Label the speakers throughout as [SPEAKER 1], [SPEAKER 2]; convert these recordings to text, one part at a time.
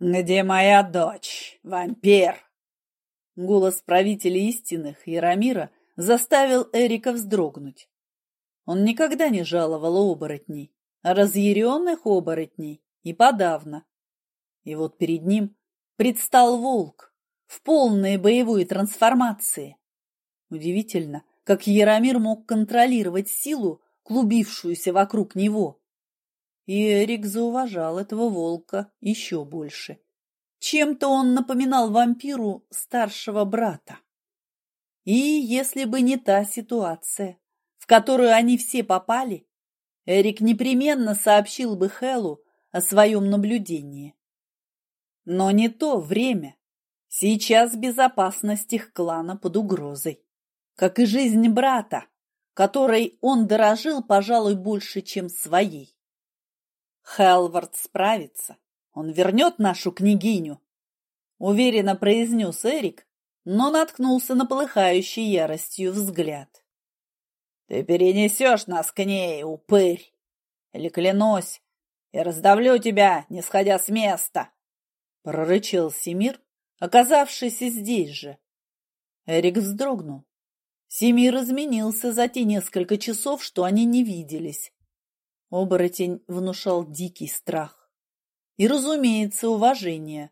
[SPEAKER 1] «Где моя дочь, вампир?» Голос правителя истинных, Яромира, заставил Эрика вздрогнуть. Он никогда не жаловал оборотней, а разъяренных оборотней и подавно. И вот перед ним предстал волк в полной боевой трансформации. Удивительно, как Яромир мог контролировать силу, клубившуюся вокруг него. И Эрик зауважал этого волка еще больше. Чем-то он напоминал вампиру старшего брата. И если бы не та ситуация, в которую они все попали, Эрик непременно сообщил бы Хэллу о своем наблюдении. Но не то время. Сейчас безопасность их клана под угрозой, как и жизнь брата, которой он дорожил, пожалуй, больше, чем своей. Хелвард справится. Он вернет нашу княгиню, уверенно произнес Эрик, но наткнулся на полыхающий яростью взгляд. Ты перенесешь нас к ней, упырь, или клянусь, я раздавлю тебя, не сходя с места, прорычал Семир, оказавшийся здесь же. Эрик вздрогнул. Семир изменился за те несколько часов, что они не виделись. Оборотень внушал дикий страх. И, разумеется, уважение.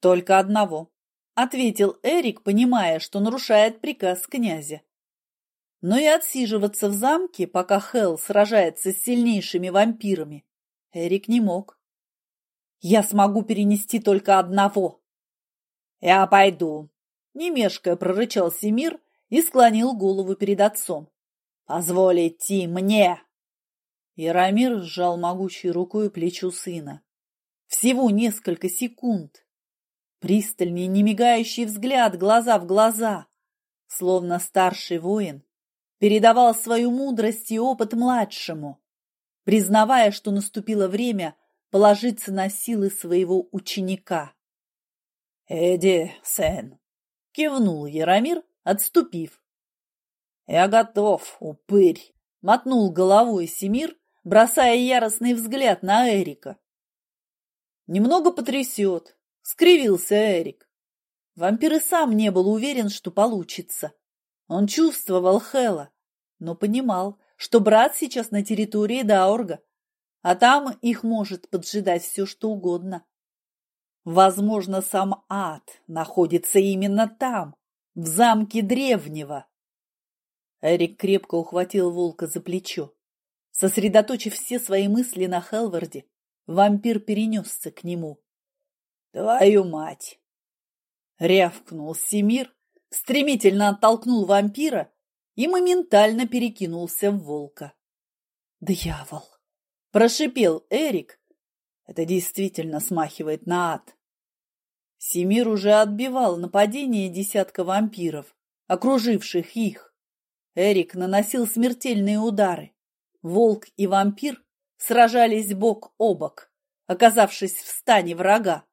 [SPEAKER 1] «Только одного», — ответил Эрик, понимая, что нарушает приказ князя. Но и отсиживаться в замке, пока Хелл сражается с сильнейшими вампирами, Эрик не мог. «Я смогу перенести только одного». «Я пойду», — не мешкая прорычал Семир и склонил голову перед отцом. «Позволь идти мне!» Яромир сжал могучей рукой плечу сына. Всего несколько секунд. Пристальный, немигающий взгляд глаза в глаза, словно старший воин передавал свою мудрость и опыт младшему, признавая, что наступило время положиться на силы своего ученика. «Эдди, сын!» — кивнул Яромир, отступив. «Я готов, упырь!» — мотнул головой Семир, бросая яростный взгляд на Эрика. «Немного потрясет», — скривился Эрик. Вампир и сам не был уверен, что получится. Он чувствовал Хела, но понимал, что брат сейчас на территории Даурга, а там их может поджидать все, что угодно. Возможно, сам ад находится именно там, в замке древнего. Эрик крепко ухватил волка за плечо. Сосредоточив все свои мысли на Хелварде, вампир перенесся к нему. «Твою мать!» Рявкнул Семир, стремительно оттолкнул вампира и моментально перекинулся в волка. «Дьявол!» – прошипел Эрик. «Это действительно смахивает на ад». Семир уже отбивал нападение десятка вампиров, окруживших их. Эрик наносил смертельные удары. Волк и вампир сражались бок о бок, оказавшись в стане врага.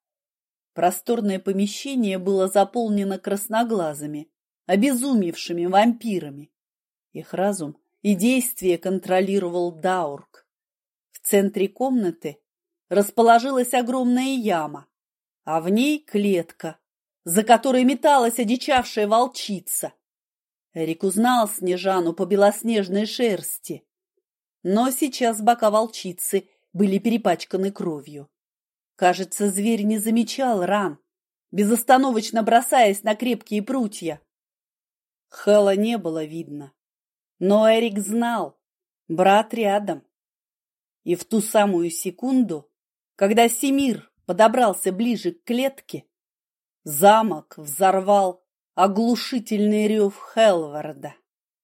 [SPEAKER 1] Просторное помещение было заполнено красноглазыми, обезумевшими вампирами. Их разум и действие контролировал Даург. В центре комнаты расположилась огромная яма, а в ней клетка, за которой металась одичавшая волчица. Эрик узнал Снежану по белоснежной шерсти. Но сейчас бока волчицы были перепачканы кровью. Кажется, зверь не замечал ран, безостановочно бросаясь на крепкие прутья. Хэла не было видно, но Эрик знал, брат рядом. И в ту самую секунду, когда Семир подобрался ближе к клетке, замок взорвал оглушительный рев Хелварда.